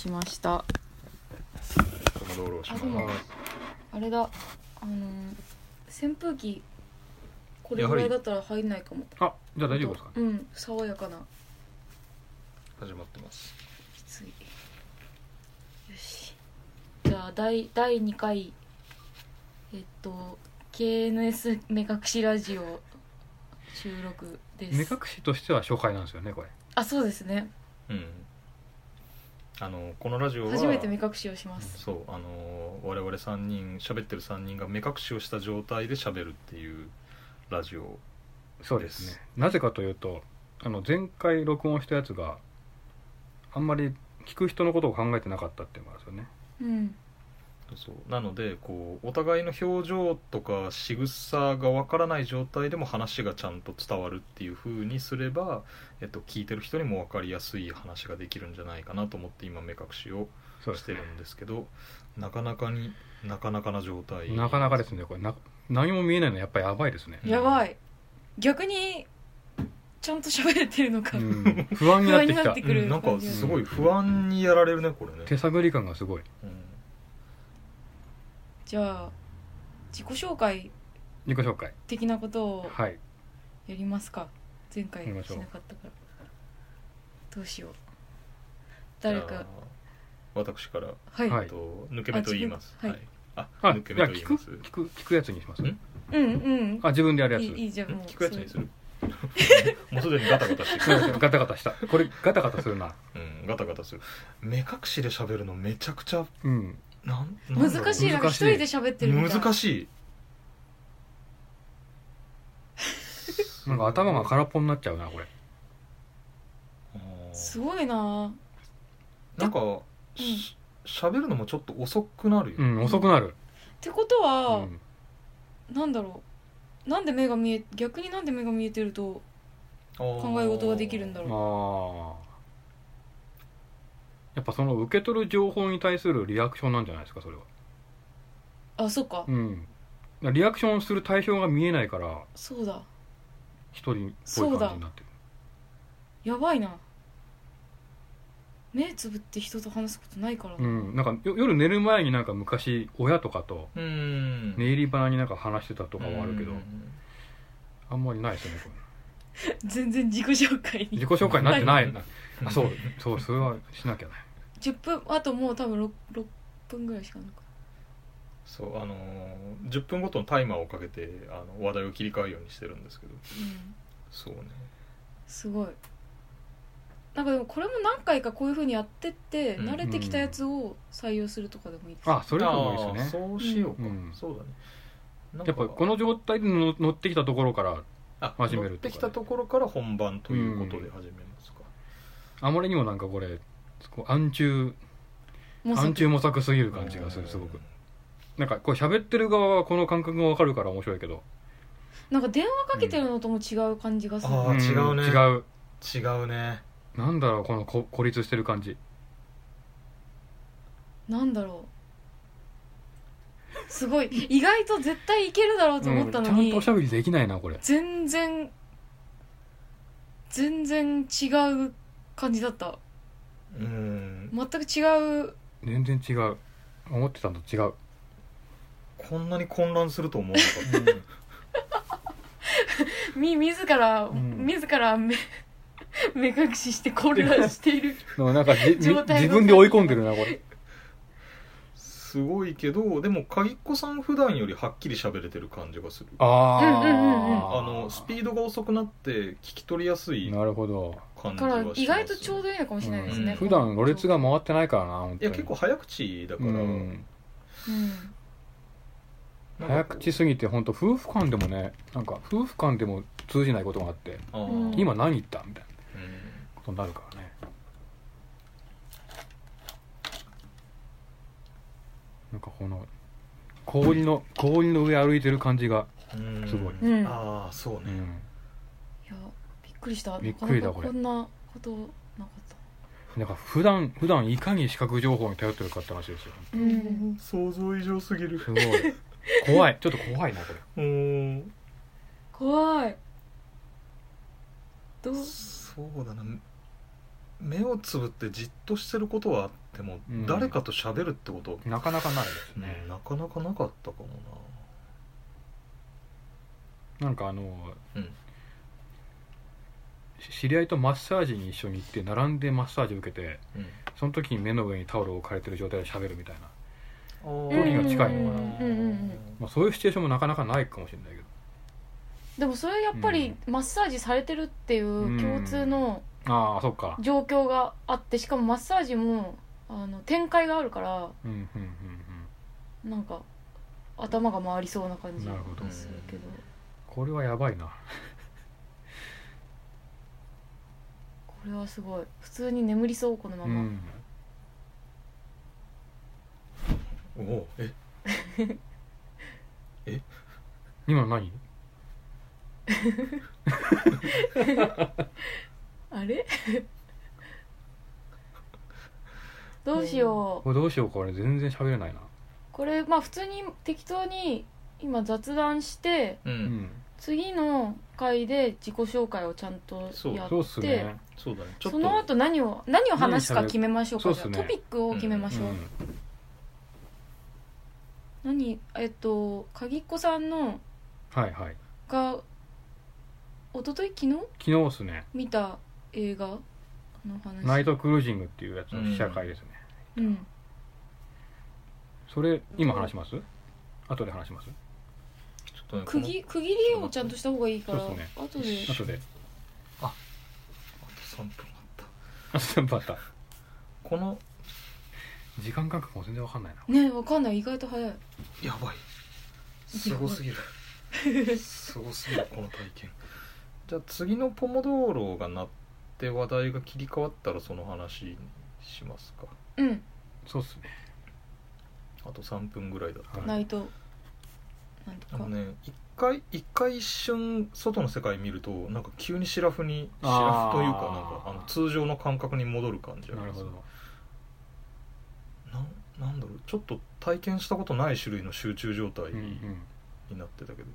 しました。この道路をしあでもますあれだ。あのー扇風機これぐらいだったら入んないかもあじゃあ大丈夫ですか？うん爽やかな。始まってます。きつい。よし。じゃあ第第2回えっと KNS 目隠しラジオ収録です。目隠しとしては初回なんですよねこれ。あそうですね。うんあのこのラジオは初めて目隠しをします。そうあの我々3人喋ってる3人が目隠しをした状態で喋るっていうラジオそうです。ね。なぜかというとあの前回録音したやつがあんまり聞く人のことを考えてなかったっていうのがあるんですよね。うんそう。なのでこうお互いの表情とか仕草がわからない状態でも話がちゃんと伝わるっていう風にすれば、えっと、聞いてる人にも分かりやすい話ができるんじゃないかなと思って今目隠しをしてるんですけどなかなかになかなかな状態。なかなかですねこれ。な何も見えないのはやっぱりやばいですね、うん。やばい。逆にちゃんと喋れてるのか、うん、不安になってきた。不安になってくるうん。なんかすごい不安にやられるねこれね、手探り感がすごい。うんじゃあ自己紹介自己紹介。的なことをはい。やりますか？前回しなかったから。どうしよう。誰か。私から、はい、はい。えっと抜け目と言います。あ自分ああ抜け目と言います。聞く聞くやつにします？ん？うんうん。あ自分でやるやつ。いいいいじゃんもう聞くやつにする？もうすでにガタガタしてすいまるせんガタガタした。これガタガタするな。うんガタガタする。目隠しで喋るのめちゃくちゃうんなんそう。難しいなんか難しい。一人で喋ってるみたい難しい。なんか頭が空っぽになっちゃうなこれ。あー。すごいな。なんかし喋るのもちょっと遅くなるよ、うん遅くなる、ってことうは、ん、なんだろう。なんで目が見え逆になんで目が見えてると考考え事ができるんだろう。ああやっぱその受け取る情報に対するリアクションなんじゃないですかそれは。あそっか、うん。リアクションする対象が見えないからそうだ。一人っぽい感じになってる。やばいな。目つぶって人と話すことないからな、うん。なんかよ夜寝る前になんか昔親とかとうん。寝入り花になんか話してたとかはあるけどうんあんまりないですよねこれ 全然自己紹介に。自己紹介になってないはあそう。そうそれはしなきゃね10分あともう多分 6, 6分ぐらいしかないか。そうあのー10分ごとのタイマーをかけてあの話題を切り替えるようにしてるんですけど。うん。そうね。すごい。なんかでもこれも何回かこういうふうにやってって、うん慣れてきたやつを採用するとかでもいいですあそれでもいいですね。そうしようか、うんそうだね。やっぱこの状態での乗ってきたところからあ始めるとかね乗ってきたところから本番ということで始めますか、あまりにもなんかこれこう暗中暗中模索すぎる感じがするすごく。なんかこう喋ってる側はこの感覚がわかるから面白いけど。なんか電話かけてるのとも違う感じがする、あー違うね。違う。違うね。なんだろうこのこ孤立してる感じ。なんだろう。すごい。意外と絶対いけるだろうと思ったのに、うんちゃんとおしゃべりできないなこれ。全然全然違う感じだったうん。全く違う全然違う。思ってたのと違う。こんなに混乱すると思わなか。ったみ自ら、ん。自ら目目隠しして混乱している。なんかじ状態の自分で追い込んでるなこれ。すごいけどでも鍵っ子さん普段よりはっきり喋れてる感じがする。あうんうんうんうん。あのスピードが遅くなって聞き取りやすい。なるほど、感じはします。意外とちょうどいいのかもしれないですね、うん。普段ろれつが回ってないからな本当に。いや結構早口だから、うん。うん早口すぎて本当夫婦間でもねなんか夫婦間でも通じないことがあって今何言ったみたいなうん。ことになるからね。なんかこの氷の氷の上歩いてる感じが、うんすごい。うん。ああそうね、くりした。びっくりだなかなかこんなことなかった。なんか普段普段いかに視覚情報に頼ってるかって話ですよ。うん。想像以上すぎる。すごい。怖い。ちょっと怖いなこれ。うん怖い。どう？そうだな。目をつぶってじっとしてることはあっても、うん。誰かと喋るってこと、なかなかないですね。ね、なかなかなかったかもな。んかあのなうん。し知り合いとマッサージに一緒に行って並んでマッサージ受けてうん。その時に目の上にタオルを置かれてる状態で喋るみたいな、距距離が近いのかな。まあ、そういうシチュエーションもなかなかないかもしれないけど。でもそれやっぱりマッサージされてるっていう共通のああそっか。状況があってしかもマッサージもあの展開があるからうんうんうん。なんか頭が回りそうな感じなるほど。するけど。これはやばいなこれはすごい。普通に眠りそうこのまま、うん。おお え？今の何？あれ？どうしよう。これどうしようこれ全然喋れないな。これまあ普通に適当に今雑談してううん。ん次の回で自己紹介をちゃんとそう。やそうっってすねそうだね。ちょっと。その後何を何を話すか決めましょうか。じゃあそうっすねトピックを決めましょう、うん。何えっと鍵っ子さんのはいはい。が一昨日？昨日？昨日っすね。見た映画の話。ナイトクルージングっていうやつの試写会ですね、うん。それ今話します？後で話します？ちょっとねこ区の切区切りをちゃんとした方がいいからそうっすね。後で。後で3分あったあ全部あった。この時間感覚も全然わかんないな。ねわかんない。意外と早い。やばい。すごすぎる。すごすぎるこの体験。じゃあ次のポモドーロが鳴って話題が切り替わったらその話にしますか。うん。そうっすね。あと3分ぐらいだった。はいナイトなんとか。あのね一回一回一瞬外の世界見るとなんか急にシラフにシラフというかなんかあの通常の感覚に戻る感じありますななんなんだろう。ちょっと体験したことない種類の集中状態うんうん。になってたけど、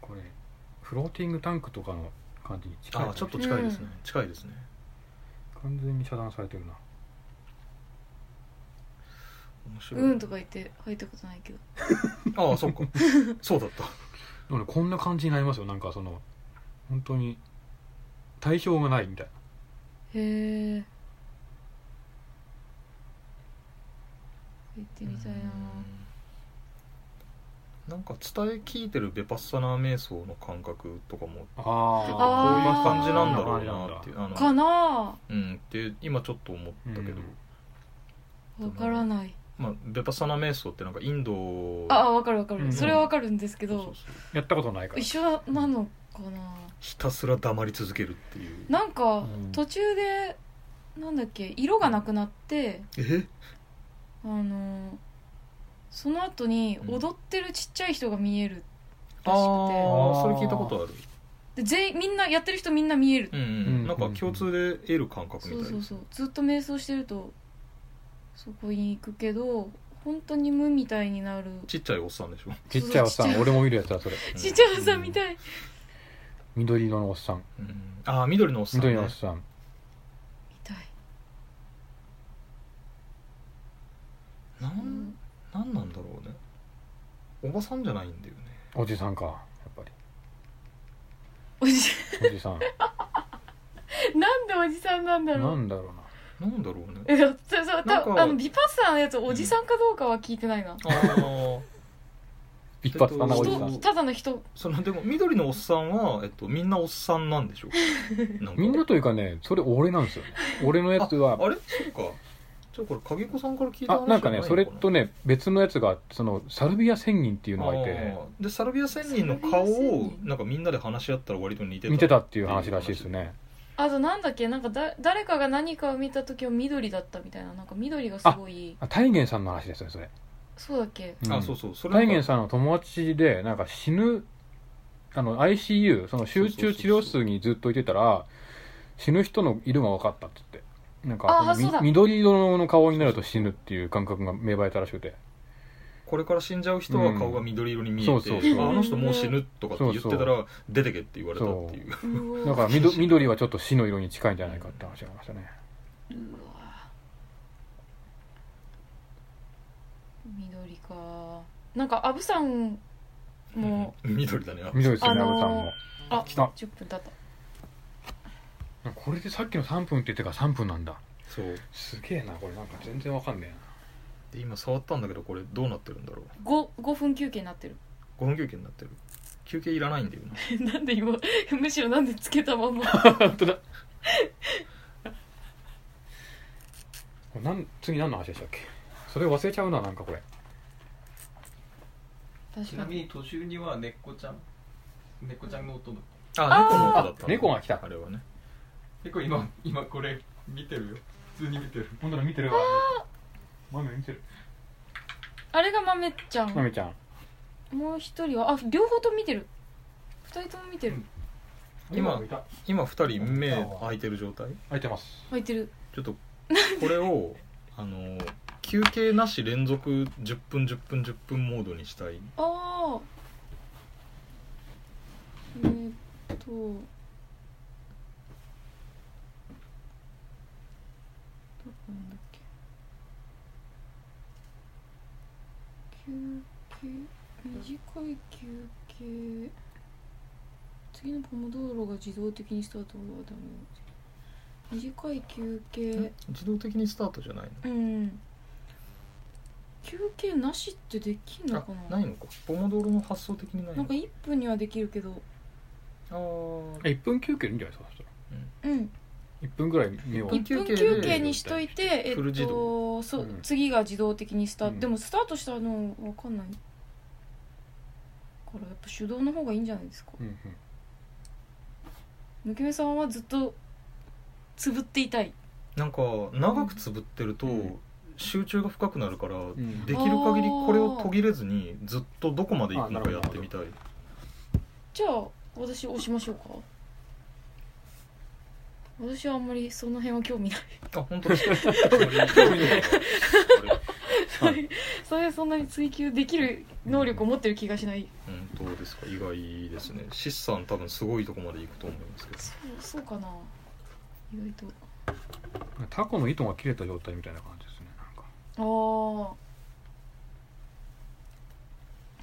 これフローティングタンクとかの感じに近いああちょっと近いですね、うん近いですね。完全に遮断されてるな面白い、うんとか言って入ったことないけど。ああそっか。そうだった。でもねこんな感じになりますよ。なんかその本当に対象がないみたいへえ行ってみたいな。なんか伝え聞いてるベパッサナー瞑想の感覚とかもなこうあいう感じなんだろうなっていう。あのかなうん。って今ちょっと思ったけど、うん。わからないまあ、ベパッサナー瞑想ってなんかインドああわかるわかる、うんそれはわかるんですけどそうそうそう。やったことないから。一緒なのかな。ひたすら黙り続けるっていう。なんかうん途中でなんだっけ色がなくなってえ？あのその後にうん。踊ってるちっちゃい人が見えるあらしくて。あそれ聞いたことある。で全員みんなやってる人みんな見える。うんうん、うん。なんか共通で得る感覚みたいそうそうそう。ずっと瞑想してるとそこに行くけど本当に無みたいになる。ちっちゃいおっさんでしょ、ちっちゃいおっさん。俺も見るやつだそれ。ちっちゃいおっさんみたい。緑色のおっさん。うん、ああ緑のおっさん、ね、緑のおっさん。みたい。なんなんなんだろうね。おばさんじゃないんだよね。おじさんかやっぱり。おじおじさん。なんでおじさんなんだろう。なんだろうななんだろうね。えそうそうなんあのビパッサーのやつおじさんかどうかは聞いてないな、ああ一発だなおじさん。人ただの人。そのでも緑のおっさんは、えっと、みんなおっさんなんでしょ なんか。みんなというかねそれ俺なんですよね。俺のやつはあれ？そっか。じゃあこれ影子さんから聞いた話あなんかねそれとね別のやつがあってそのサルビア仙人っていうのがいて。でサルビア仙人の顔を人。なんかみんなで話し合ったら割と似てた。見てたっていう話らしいですねあとなんだっけ？なんかだ誰かが何かを見た時は緑だったみたいな。なんか緑がすごい。あ大元さんの話ですよそれ。そうだっけ？あそうそう。それ大元さんの友達でなんか死ぬあの ICU その集中治療室にずっといてたら死ぬ人の色が分かったって言って。なんかあそうだ。緑色の顔になると死ぬっていう感覚が芽生えたらしくてここれから死んじゃう人は顔が緑色に見えて、うんそうそうそう。ああの人もう死ぬとかって言ってたら出てけって言われたっていう。だから緑緑はちょっと死の色に近いんじゃないかって話がありましたね。緑か。なんかアブさんも。緑だね緑ですよねあのー阿部さんも。あ来た。10分経った。これでさっきの3分って言ってから3分なんだ。そう。すげえなこれ。なんか全然わかんねで今触ったんだけどこれどうなってるんだろう。5, 5分休憩になってる。5分休憩になってる。休憩いらないんだよな なんで今 むしろなんでつけたまま。本当だ。こ れなん次何の話でしたっけ？それ忘れちゃうななんかこれ。確かなみに途中には猫ちゃん猫ちゃんの音だあ猫の音だった猫が来た。あれはね。結構今今これ見てるよ。普通に見てる。本当だ見てるわ豆見てる。あれが豆ちゃん。豆ちゃん。もう一人は？あ両方とも見てる。二人とも見てる、うん。今今2人目開いてる状態？開いてます。入ってる。ちょっとこれを あの休憩なし連続10分10分10分モードにしたい。ああえー、っとどこなんだっけ休憩短い休憩。次のポモドーロが自動的にスタートはダメ短い休憩。自動的にスタートじゃないうん。休憩なしってできんののかな？あないのか。ポモドーロの発想的にないの？なんか1分にはできるけど。あー。1分休憩でいいんじゃないですかそしたうん。ら1分ぐらい目を一1分休憩で休憩にしといてえっとそう、うん。次が自動的にスタート、うん。でもスタートしたのわかんない。からやっぱ手動の方がいいんじゃないですか。うんうん。抜け目さんはずっとつぶっていたい。なんか長くつぶってるとうん。集中が深くなるから、んできる限りこれを途切れずにずっとどこまで行くのかやってみたいじゃあ私押しましょうか私はあんまりその辺は興味ない。あ本当ですか？それそんなに追求できる能力を持ってる気がしない。本当ですか。意外ですね。シスさん多分すごいとこまで行くと思いますけど。そうそうかな。意外と。タコの糸が切れた状態みたいな感じですねなんか。あー。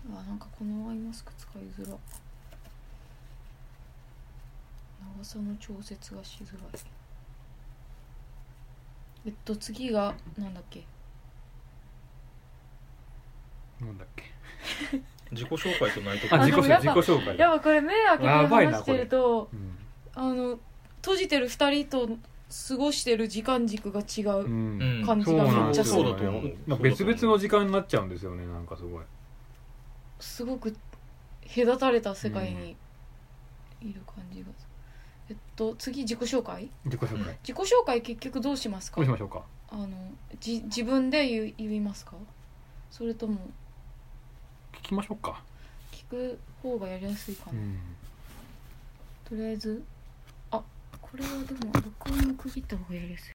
うわなんかこのアイマスク使いづら長さの調節がしづらい。えっと次がなんだっけ？なんだっけ？自己紹介とナイトあ自己紹介。自己紹やっぱこれ目開けて話してるとうん。あの閉じてる二人と過ごしてる時間軸が違う、感じそうなんですよ。そうだと思うなんか別々の時間になっちゃうんですよねなんかすごい。すごく隔たれた世界にいる感じが、えっと次自己紹介？自己紹介。自己紹介結局どうしますか？どうしましょうか？あのじ自分で言う言いますか？それとも聞きましょうか。聞く方がやりやすいかな、うん。とりあえずあこれはでも録音を区切った方がやりやすい